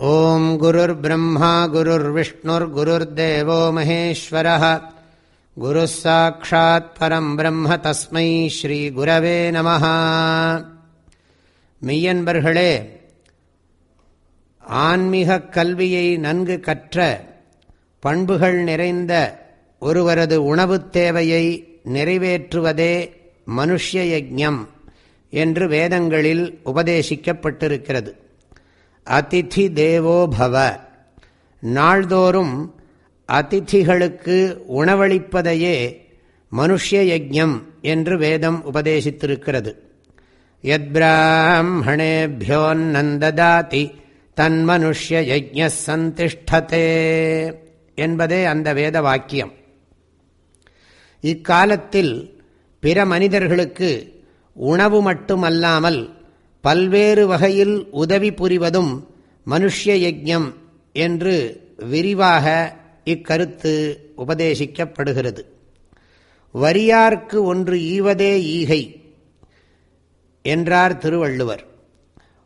ॐ गुरुर्ब्रह्मा गुरुर्विष्णुर्गुरुर्देवो महेश्वरः गुरुः साक्षात् परम् ब्रह्म तस्मै श्रीगुरवे நமः மெய்யன்பர்களே ஆன்மீகக் கல்வியை நன்கு கற்ற பண்புகள் நிறைந்த ஒருவரது உணவுத் தேவையை நிறைவேற்றுவதே மனுஷ்ய யஜம் என்று வேதங்களில் உபதேசிக்கப்பட்டிருக்கிறது அதிதி தேவோ பவ. நாள்தோறும் அதிதிகளுக்கு உணவளிப்பதையே மனுஷ்ய யஜம் என்று வேதம் உபதேசித்திருக்கிறது. யத் பிராமணேபியோன்னந்ததாதி தன்மனுஷ்ய யஜ்ய சந்திஷ்டதே என்பதே அந்த வேத வாக்கியம். இக்காலத்தில் பிற மனிதர்களுக்கு உணவு மட்டுமல்லாமல் பல்வேறு வகையில் உதவி புரிவதும் மனுஷ்ய யஜம் என்று விரிவாக இக்கருத்து உபதேசிக்கப்படுகிறது. வரியார்க்கு ஒன்று ஈவதே ஈகை என்றார் திருவள்ளுவர்.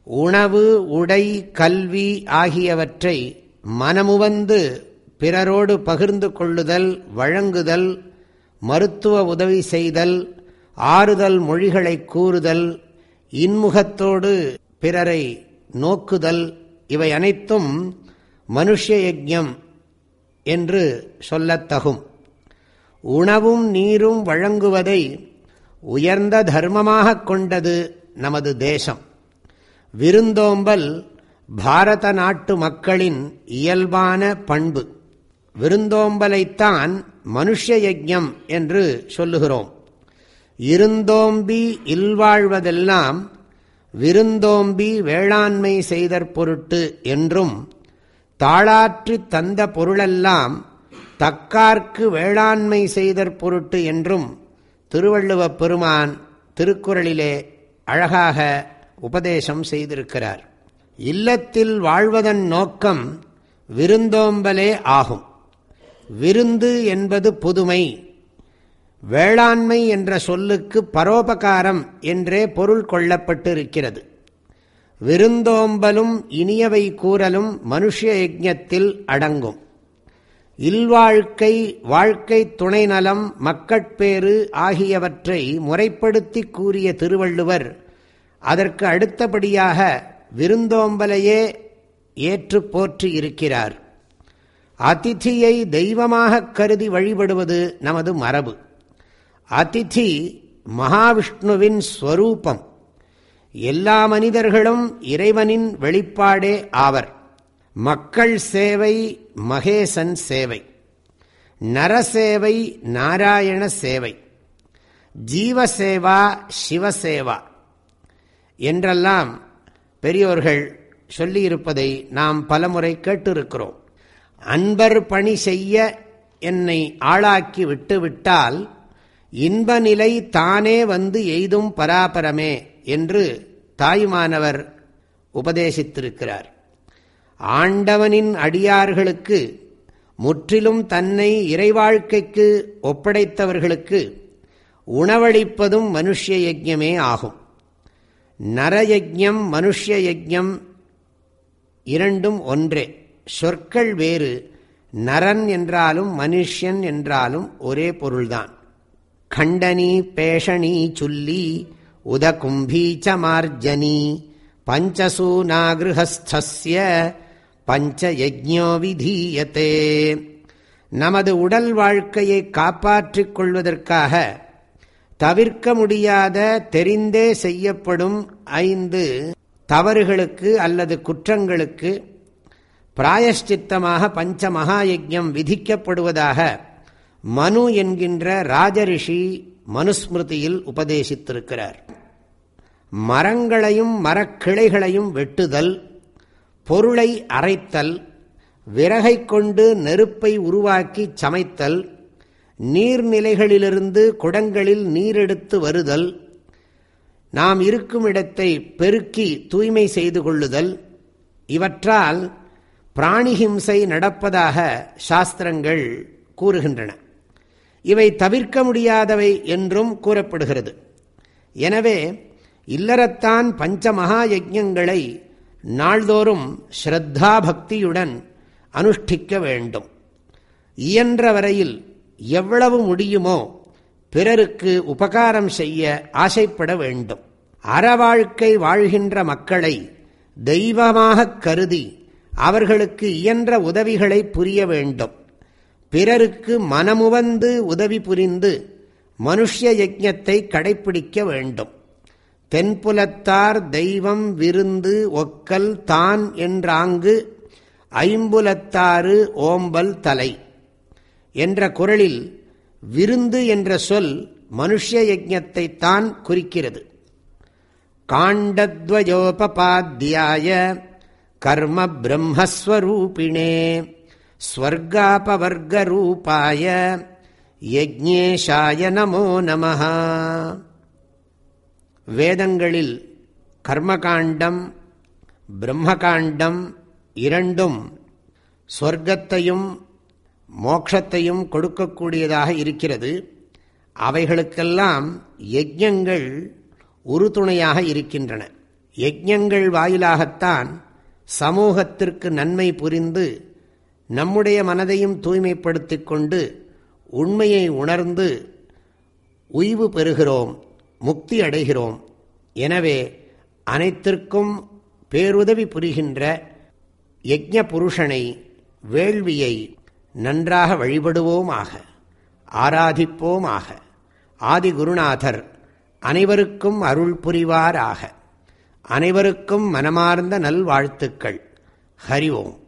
உணவு உடை கல்வி ஆகியவற்றை மனமுவந்து பிறரோடு பகிர்ந்து கொள்ளுதல் வழங்குதல் மருத்துவ உதவி செய்தல் ஆறுதல் மொழிகளை கூறுதல் இன்முகத்தோடு பிறரை நோக்குதல் இவை அனைத்தும் மனுஷ யஜம் என்று சொல்லத்தகும் உணவும் நீரும் வழங்குவதை உயர்ந்த தர்மமாக கொண்டது நமது தேசம். விருந்தோம்பல் பாரத நாட்டு மக்களின் இயல்பான பண்பு. விருந்தோம்பலைத்தான் மனுஷ யஜம் என்று சொல்லுகிறோம். இருந்தோம்பி இல்வாழ்வதெல்லாம் விருந்தோம்பி வேளாண்மை செய்தற் பொருட்டு என்றும் தாளாற்றி தந்த பொருளெல்லாம் தக்கார்க்கு வேளாண்மை செய்தற் பொருட்டு என்றும் திருவள்ளுவப் பெருமான் திருக்குறளிலே அழகாக உபதேசம் செய்திருக்கிறார். இல்லத்தில் வாழ்வதன் நோக்கம் விருந்தோம்பலே ஆகும். விருந்து என்பது புதுமை வேளாண்மை என்ற சொல்லுக்கு பரோபகாரம் என்றே பொருள் கொள்ளப்பட்டிருக்கிறது. விருந்தோம்பலும் இனியவை கூறலும் மனுஷ யஜத்தில் அடங்கும். இல்வாழ்க்கை வாழ்க்கை துணை நலம் மக்கட்பேறு ஆகியவற்றை முறைப்படுத்தி கூறிய திருவள்ளுவர் அதற்கு அடுத்தபடியாக விருந்தோம்பலையே ஏற்று போற்றி இருக்கிறார். அதிதியை தெய்வமாக கருதி வழிபடுவது நமது மரபு. அதிதி மகாவிஷ்ணுவின் ஸ்வரூபம். எல்லா மனிதர்களும் இறைவனின் வெளிப்பாடே ஆவர். மக்கள் சேவை மகேசன் சேவை. நரசேவை நாராயண சேவை. ஜீவசேவா சிவசேவா. என்றெல்லாம் பெரியோர்கள் சொல்லியிருப்பதை நாம் பலமுறை கேட்டிருக்கிறோம். அன்பர் பணி செய்ய என்னை ஆளாக்கி விட்டுவிட்டால் இன்ப நிலை தானே வந்து எய்தும் பராபரமே என்று தாயுமானவர் உபதேசித்திருக்கிறார். ஆண்டவனின் அடியார்களுக்கு முற்றிலும் தன்னை இறைவாழ்க்கைக்கு ஒப்படைத்தவர்களுக்கு உணவளிப்பதும் மனுஷ்ய யஜ்யமே ஆகும். நரயஜம் மனுஷ்ய யஜ்யம் இரண்டும் ஒன்றே. சொற்கள் வேறு. நரன் என்றாலும் மனுஷ்யன் என்றாலும் ஒரே பொருள்தான். கண்டனி பேஷணி சுல்லி உதகும்பீச்ச மார்ஜனி பஞ்சசூனாகிருஹஸ்திய பஞ்சயஜோ விதீயத்தே நமது உடல் வாழ்க்கையை காப்பாற்றிக் கொள்வதற்காக தவிர்க்க முடியாத தெரிந்தே செய்யப்படும் ஐந்து தவறுகளுக்கு அல்லது குற்றங்களுக்கு பிராயஷ்சித்தமாக பஞ்ச மகாயஜம் விதிக்கப்படுவதாக மனு என்கின்ற ராஜரிஷி மனுஸ்மிருதியில் உபதேசித்திருக்கிறார். மரங்களையும் மரக்கிளைகளையும் வெட்டுதல் பொருளை அரைத்தல் விறகை கொண்டு நெருப்பை உருவாக்கி சமைத்தல் நீர்நிலைகளிலிருந்து குடங்களில் நீரெடுத்து வருதல் நாம் இருக்கும் இடத்தை பெருக்கி தூய்மை செய்து கொள்ளுதல் இவற்றால் பிராணிஹிம்சை நடப்பதாக சாஸ்திரங்கள் கூறுகின்றன. இவை தவிர்க்க முடியாதவை என்றும் கூறப்படுகிறது. எனவே இல்லறத்தான் பஞ்ச மகா யஜங்களை நாள்தோறும் ஸ்ரத்தா பக்தியுடன் அனுஷ்டிக்க வேண்டும். இயன்ற வரையில் எவ்வளவு முடியுமோ பிறருக்கு உபகாரம் செய்ய ஆசைப்பட வேண்டும். அறவாழ்க்கை வாழ்கின்ற மக்களை தெய்வமாகக் கருதி அவர்களுக்கு இயன்ற உதவிகளை புரிய வேண்டும். பிறருக்கு மனமுவந்து உதவி புரிந்து மனுஷ்ய யஜத்தை கடைப்பிடிக்க வேண்டும். தென்புலத்தார் தெய்வம் விருந்து ஒக்கல் தான் என்றாங்கு ஐம்புலத்தாறு ஓம்பல் தலை என்ற குரலில் விருந்து என்ற சொல் மனுஷ்ய யஜத்தை தான் குறிக்கிறது. காண்டத்வயோபாத்தியாய கர்ம பிரம்மஸ்வரூபிணே. ஸ்வர்காபவர்கரூபாய யஜ்ஞேஷாய நமோ நம வேதங்களில் கர்மகாண்டம் பிரம்மகாண்டம் இரண்டும் சொர்க்கத்தையும் மோக்ஷத்தையும் கொடுக்கக்கூடியதாக இருக்கிறது. அவைகளுக்கெல்லாம் யஜ்யங்கள் உறுதுணையாக இருக்கின்றன. யஜ்யங்கள் வாயிலாகத்தான் சமூகத்திற்கு நன்மை புரிந்து நம்முடைய மனதையும் தூய்மைப்படுத்தி கொண்டு உண்மையை உணர்ந்து உய்வு பெறுகிறோம் முக்தி அடைகிறோம். எனவே அனைத்திற்கும் பேருதவி புரிகின்ற யஜ்ஞ புருஷனை வேள்வியை நன்றாக வழிபடுவோமாக ஆராதிப்போமாக. ஆதி குருநாதர் அனைவருக்கும் அருள் புரிவாராக. அனைவருக்கும் மனமார்ந்த நல்வாழ்த்துக்கள். ஹரி ஓம்.